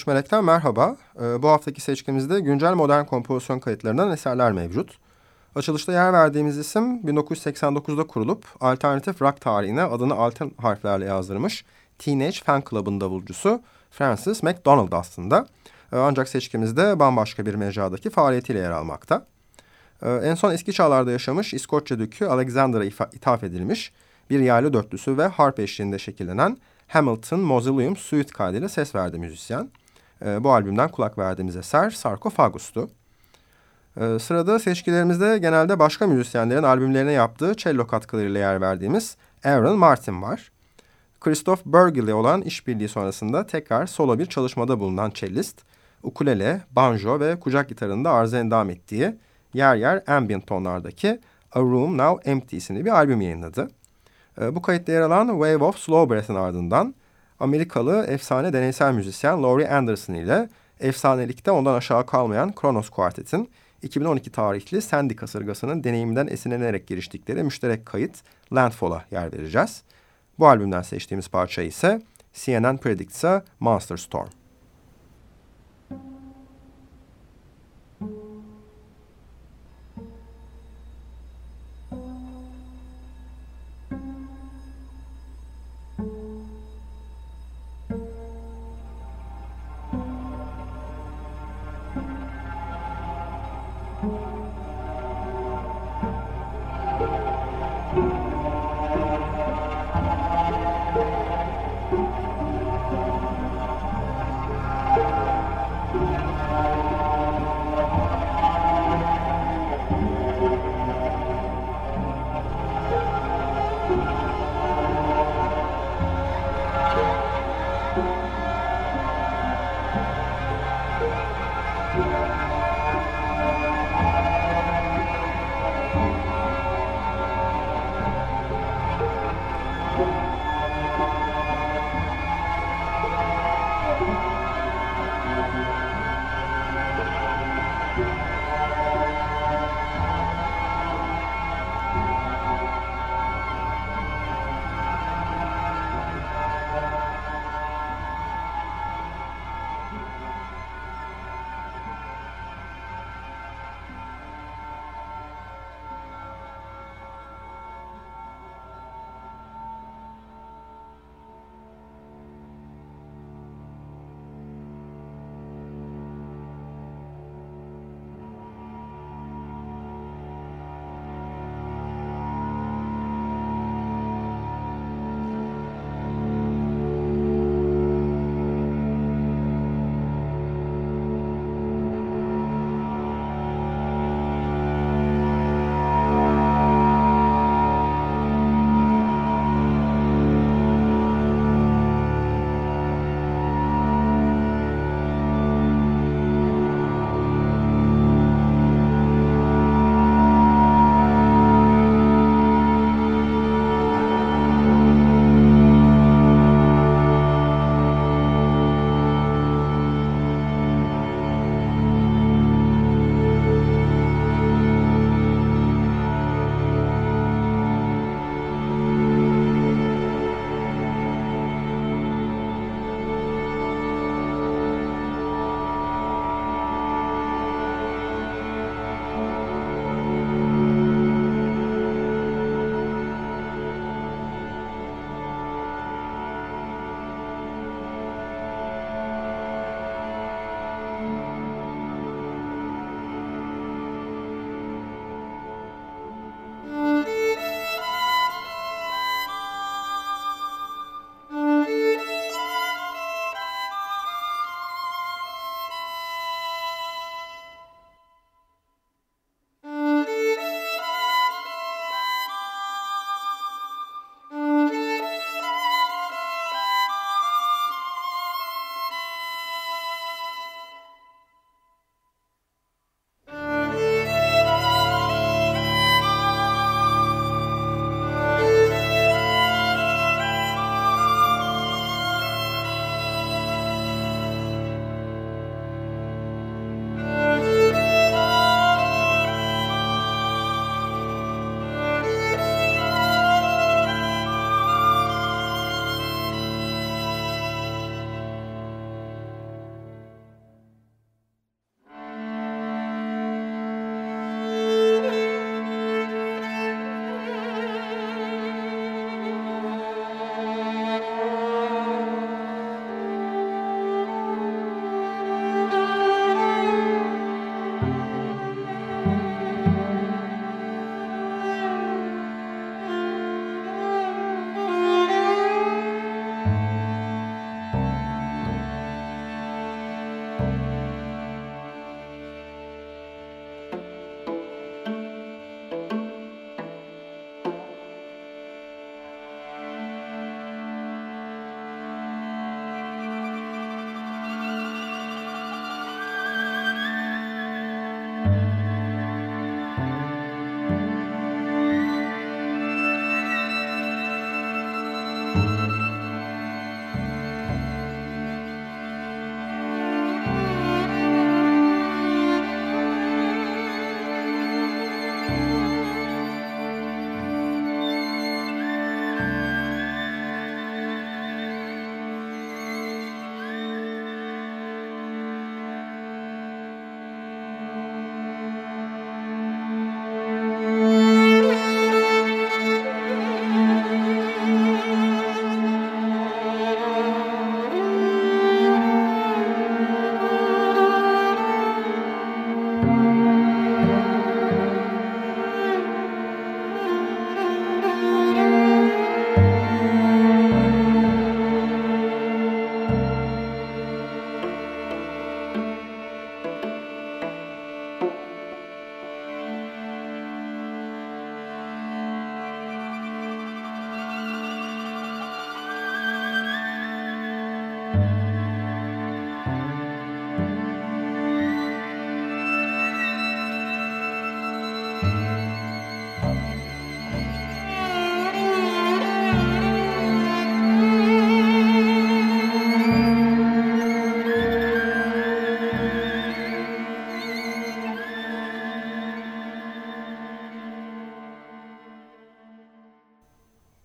13 Melek'ten merhaba. Ee, bu haftaki seçkimizde güncel modern kompozisyon kayıtlarından eserler mevcut. Açılışta yer verdiğimiz isim 1989'da kurulup alternatif rock tarihine adını altın harflerle yazdırmış Teenage Fan Club'ın davulcusu Francis McDonald aslında. Ee, ancak seçkimizde bambaşka bir mecradaki faaliyetiyle yer almakta. Ee, en son eski çağlarda yaşamış İskoçya dükü Alexander'a ithaf edilmiş bir yaylı dörtlüsü ve harp eşliğinde şekillenen Hamilton Mausoleum Suite kaydıyla ses verdi müzisyen. E, bu albümden kulak verdiğimiz eser Sarkofagus'tu. E, sırada seçkilerimizde genelde başka müzisyenlerin albümlerine yaptığı cello katkılarıyla yer verdiğimiz Aaron Martin var. Christoph Berg ile olan işbirliği sonrasında tekrar solo bir çalışmada bulunan cellist, ukulele, banjo ve kucak gitarında arıza endam ettiği yer yer ambient tonlardaki A Room Now Empty isimli bir albüm yayınladı. E, bu kayıtta yer alan Wave of Slow Breath'in ardından Amerikalı efsane deneysel müzisyen Laurie Anderson ile efsanelikte ondan aşağı kalmayan Kronos Quartet'in 2012 tarihli Sandy kasırgasının deneyiminden esinlenerek giriştikleri müşterek kayıt Landfall'a yer vereceğiz. Bu albümden seçtiğimiz parça ise CNN Predicts'a Monster Storm.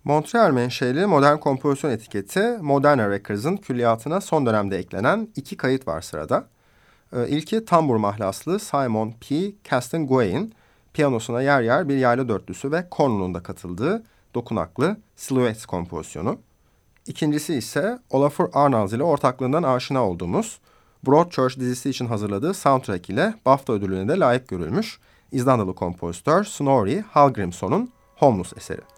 Montreal menşeli modern kompozisyon etiketi Moderna Records'ın külliyatına son dönemde eklenen iki kayıt var sırada. Ee, ilki tambur mahlaslı Simon P. Castonguay'in piyanosuna yer yer bir yaylı dörtlüsü ve kornunun da katıldığı dokunaklı Silhouettes kompozisyonu. İkincisi ise Olafur Arnalds ile ortaklığından aşina olduğumuz Broadchurch dizisi için hazırladığı soundtrack ile BAFTA ödülüne de layık görülmüş İzlandalı kompozitör Snorri Hallgrimsson'un Homeless eseri.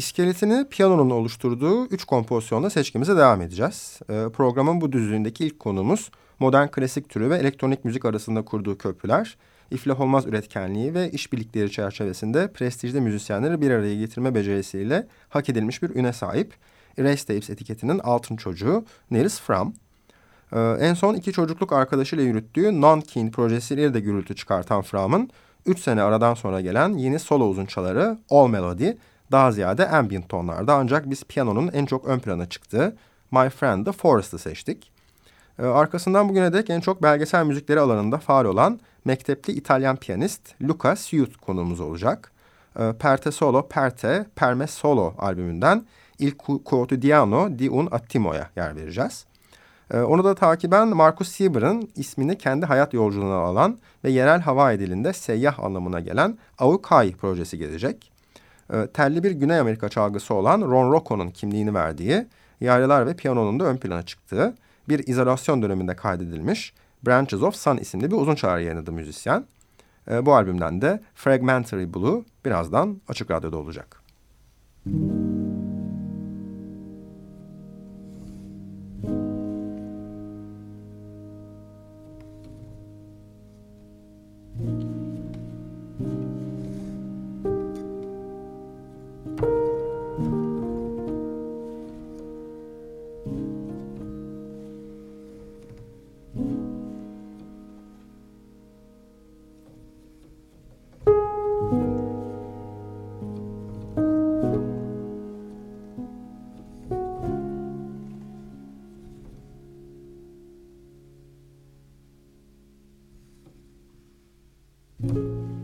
İskeletini piyanonun oluşturduğu üç kompozisyonla seçkimize devam edeceğiz. Ee, programın bu düzlüğündeki ilk konumuz modern klasik türü ve elektronik müzik arasında kurduğu köprüler, iflah olmaz üretkenliği ve işbirlikleri çerçevesinde prestijli müzisyenleri bir araya getirme becerisiyle hak edilmiş bir üne sahip Erase Tapes etiketinin altın çocuğu Neris Fram. Ee, en son iki çocukluk arkadaşıyla yürüttüğü Non-Keen projesiyle de gürültü çıkartan Fram'ın üç sene aradan sonra gelen yeni solo uzunçaları All Melody daha ziyade ambient tonlarda ancak biz piyanonun en çok ön plana çıktığı My Friend the Forest'ı seçtik. Ee, arkasından bugüne dek en çok belgesel müzikleri alanında faal olan mektepli İtalyan piyanist Luca Siut konuğumuz olacak. Ee, Perte Solo Perte Perme Solo albümünden Il Quotidiano di un Attimo'ya yer vereceğiz. Ee, onu da takiben Marcus Sieber'ın ismini kendi hayat yolculuğuna alan ve yerel hava dilinde seyyah anlamına gelen Aukai projesi gelecek. Ee, telli bir Güney Amerika çalgısı olan Ron Rocco'nun kimliğini verdiği, yaylılar ve piyanonun da ön plana çıktığı bir izolasyon döneminde kaydedilmiş Branches of Sun isimli bir uzun çağrı yayınladı müzisyen. Ee, bu albümden de Fragmentary Blue birazdan Açık Radyo'da olacak. Müzik Amen.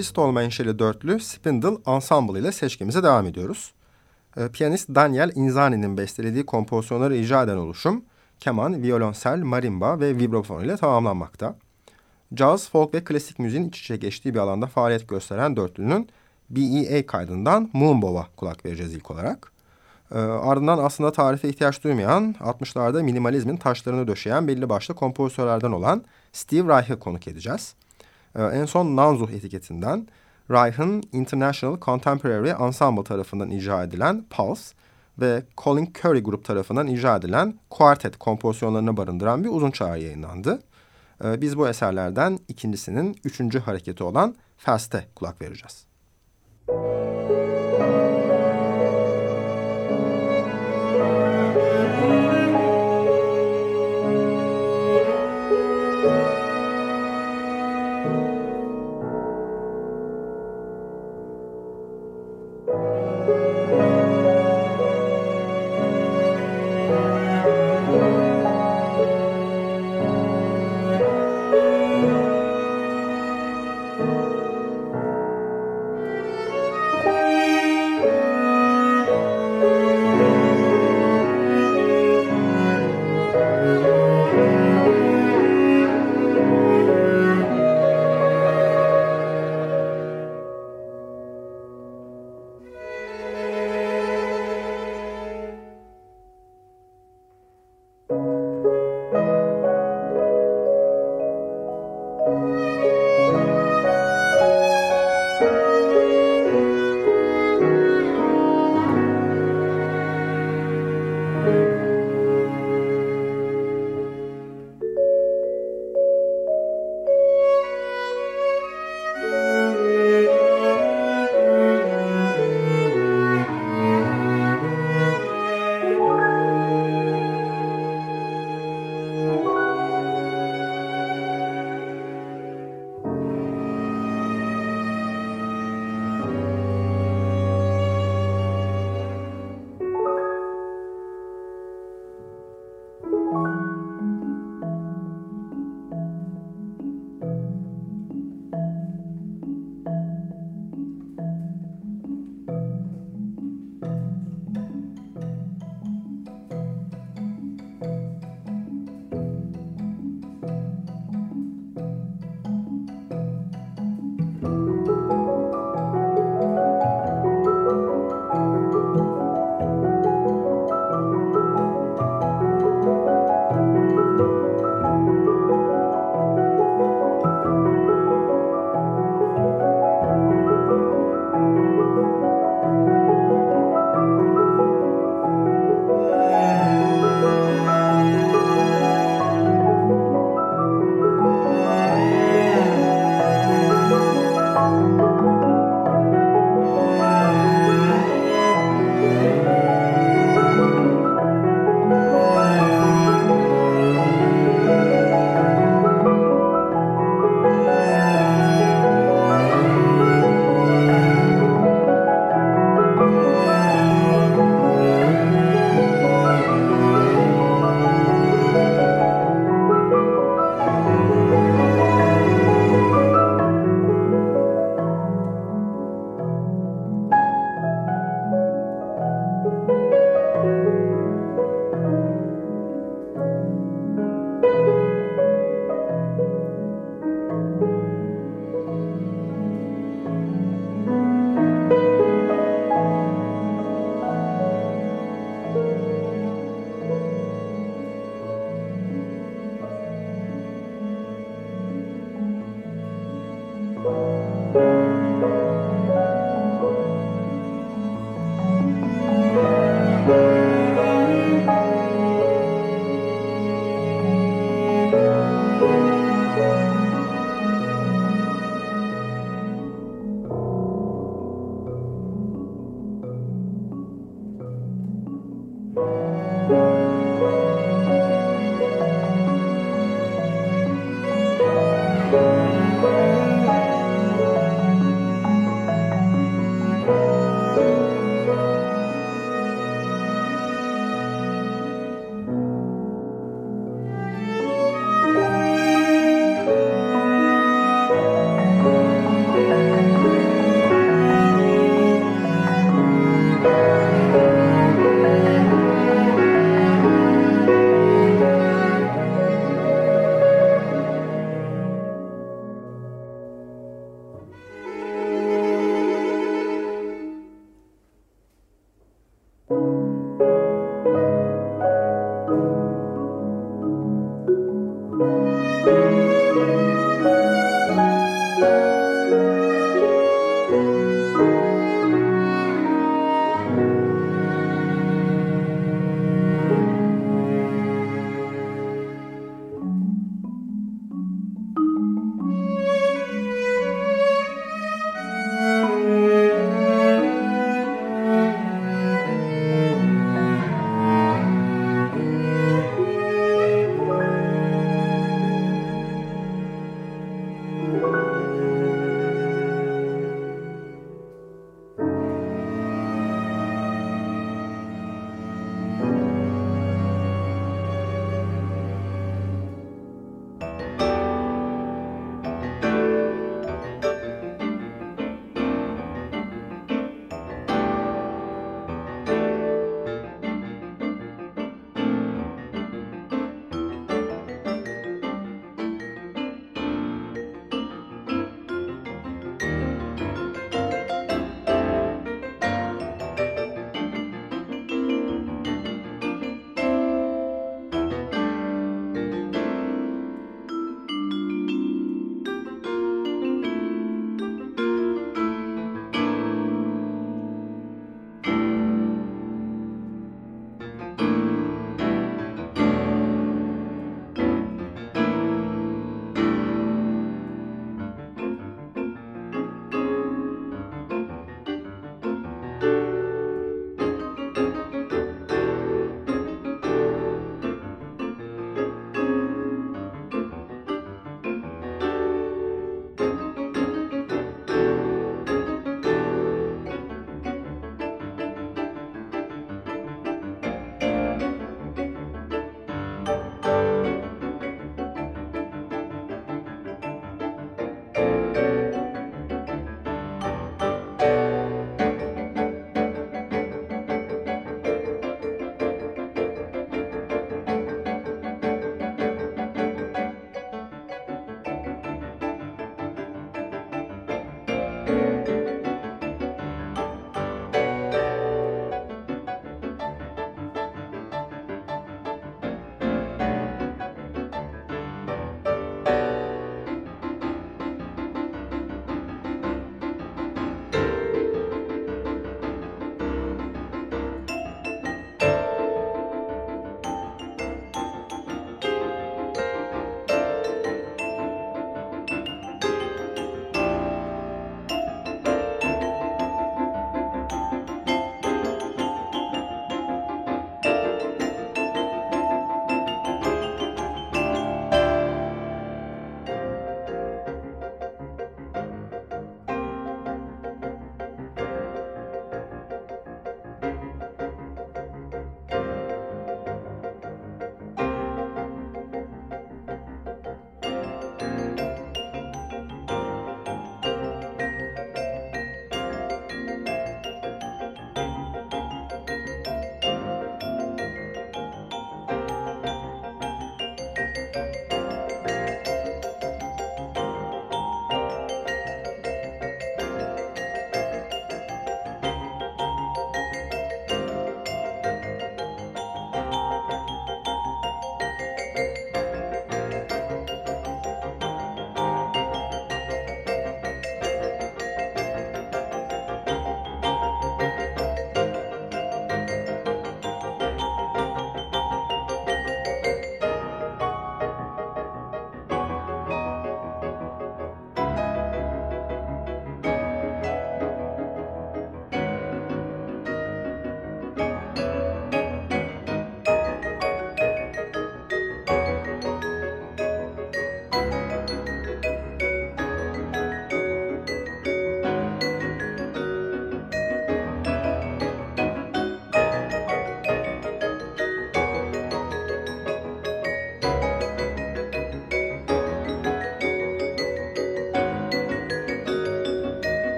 Bristol menşeli dörtlü Spindle Ensemble ile seçkimize devam ediyoruz. E, piyanist Daniel Inzani'nin bestelediği kompozisyonları icra eden oluşum, keman, violonsel, marimba ve vibrofon ile tamamlanmakta. Caz, folk ve klasik müziğin iç içe geçtiği bir alanda faaliyet gösteren dörtlünün BEA kaydından Moonbow'a kulak vereceğiz ilk olarak. E, ardından aslında tarife ihtiyaç duymayan, 60'larda minimalizmin taşlarını döşeyen belli başlı kompozitörlerden olan Steve Reich'ı konuk edeceğiz. Ee, en son Nanzuh etiketinden Reich'ın International Contemporary Ensemble tarafından icra edilen Pulse ve Colin Curry grup tarafından icra edilen Quartet kompozisyonlarını barındıran bir uzun çağrı yayınlandı. Ee, biz bu eserlerden ikincisinin üçüncü hareketi olan Fast'e kulak vereceğiz. Müzik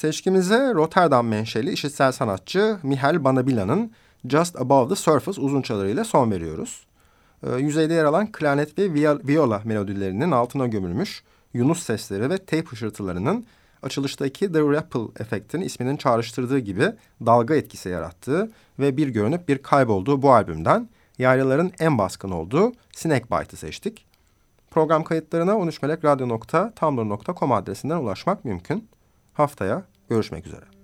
Seçkimize Rotterdam menşeli işitsel sanatçı Mihail Banabila'nın Just Above the Surface uzun çalarıyla son veriyoruz. E, yüzeyde yer alan klarnet ve viola melodilerinin altına gömülmüş Yunus sesleri ve tape hışırtılarının açılıştaki The Ripple efektinin isminin çağrıştırdığı gibi dalga etkisi yarattığı ve bir görünüp bir kaybolduğu bu albümden yaylaların en baskın olduğu Snakebite'ı seçtik. Program kayıtlarına 13melekradyo.tumblr.com adresinden ulaşmak mümkün. Haftaya görüşmek üzere.